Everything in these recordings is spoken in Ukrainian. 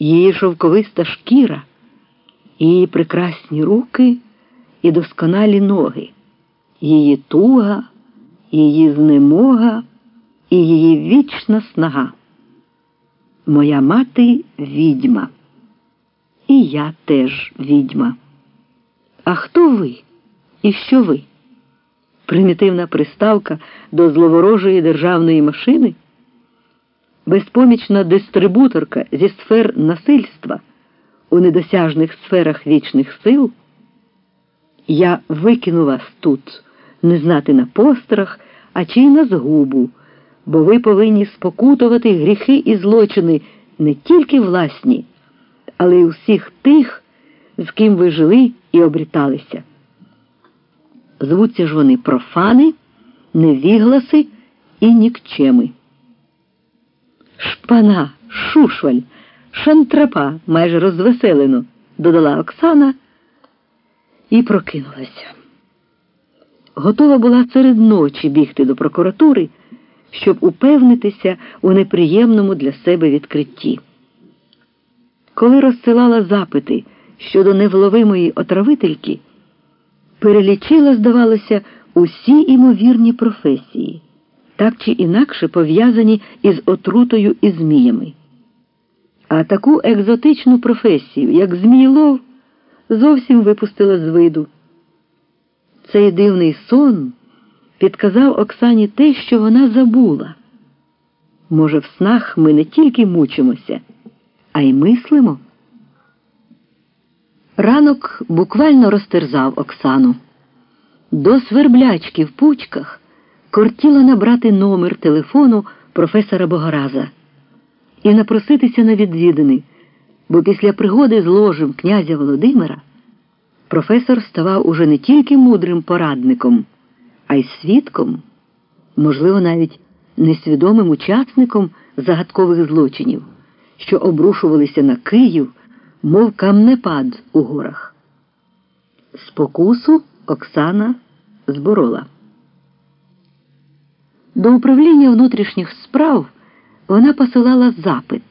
її шовковиста шкіра, її прекрасні руки і досконалі ноги, її туга, її знемога і її вічна снага. Моя мати відьма. І я теж відьма. А хто ви? І що ви? Примітивна приставка до зловорожої державної машини? Безпомічна дистрибуторка зі сфер насильства у недосяжних сферах вічних сил? Я викину вас тут, не знати на пострах, а чи й на згубу, бо ви повинні спокутувати гріхи і злочини не тільки власні але й усіх тих, з ким ви жили і обріталися. Звуться ж вони профани, невігласи і нікчеми. Шпана, шушваль, шантрапа майже розвеселено, додала Оксана і прокинулася. Готова була серед ночі бігти до прокуратури, щоб упевнитися у неприємному для себе відкритті. Коли розсилала запити щодо невловимої отравительки, перелічила, здавалося, усі імовірні професії, так чи інакше пов'язані із отрутою і зміями. А таку екзотичну професію, як Змійлов, зовсім випустила з виду. Цей дивний сон підказав Оксані те, що вона забула. Може, в снах ми не тільки мучимося а й мислимо. Ранок буквально розтерзав Оксану. До сверблячки в пучках кортіла набрати номер телефону професора Богораза і напроситися на відвідини, бо після пригоди з ложем князя Володимира професор ставав уже не тільки мудрим порадником, а й свідком, можливо, навіть несвідомим учасником загадкових злочинів що обрушувалися на Київ, мов камнепад у горах. Спокусу Оксана зборола. До управління внутрішніх справ вона посилала запит,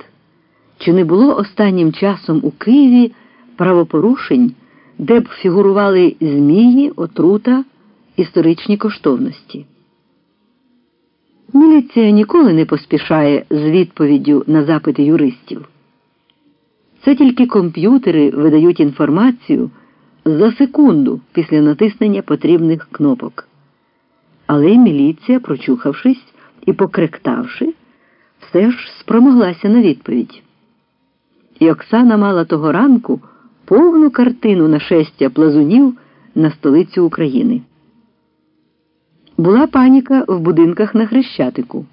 чи не було останнім часом у Києві правопорушень, де б фігурували змії, отрута, історичні коштовності. Міліція ніколи не поспішає з відповіддю на запити юристів. Це тільки комп'ютери видають інформацію за секунду після натиснення потрібних кнопок. Але міліція, прочухавшись і покректавши, все ж спромоглася на відповідь. І Оксана мала того ранку повну картину нашестя плазунів на столицю України. Була паніка в будинках на Хрещатику.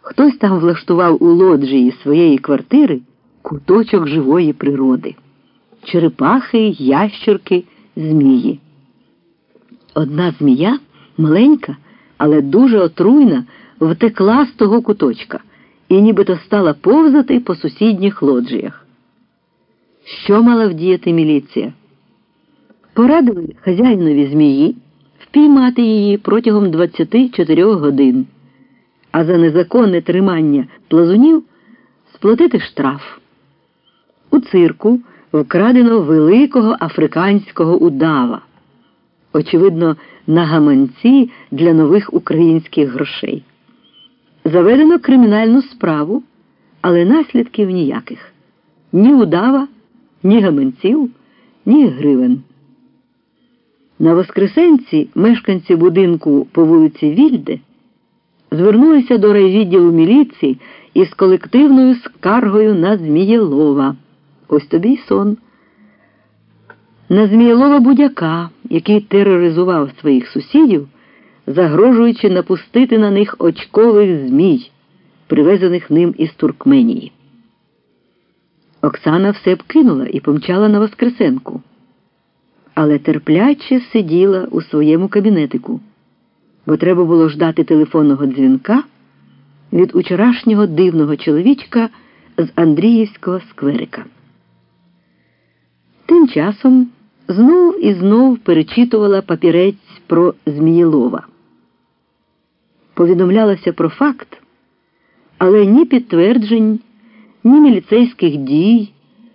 Хтось там влаштував у лоджії своєї квартири куточок живої природи черепахи, ящерки, змії. Одна змія, маленька, але дуже отруйна, втекла з того куточка і нібито стала повзати по сусідніх лоджіях. Що мала вдіяти міліція? Порадили хазяїнові змії впіймати її протягом 24 годин, а за незаконне тримання плазунів сплатити штраф. У цирку вкрадено великого африканського удава, очевидно, на гаманці для нових українських грошей. Заведено кримінальну справу, але наслідків ніяких ні удава, ні гаманців, ні гривен. На Воскресенці мешканці будинку по вулиці Вільде звернулися до райвідділу міліції із колективною скаргою на Змієлова. Ось тобі й сон. На Змієлова будяка, який тероризував своїх сусідів, загрожуючи напустити на них очкових змій, привезених ним із Туркменії. Оксана все б кинула і помчала на Воскресенку але терпляче сиділа у своєму кабінетику, бо треба було ждати телефонного дзвінка від учорашнього дивного чоловічка з Андріївського скверика. Тим часом знов і знов перечитувала папірець про Змієлова. Повідомлялася про факт, але ні підтверджень, ні міліцейських дій.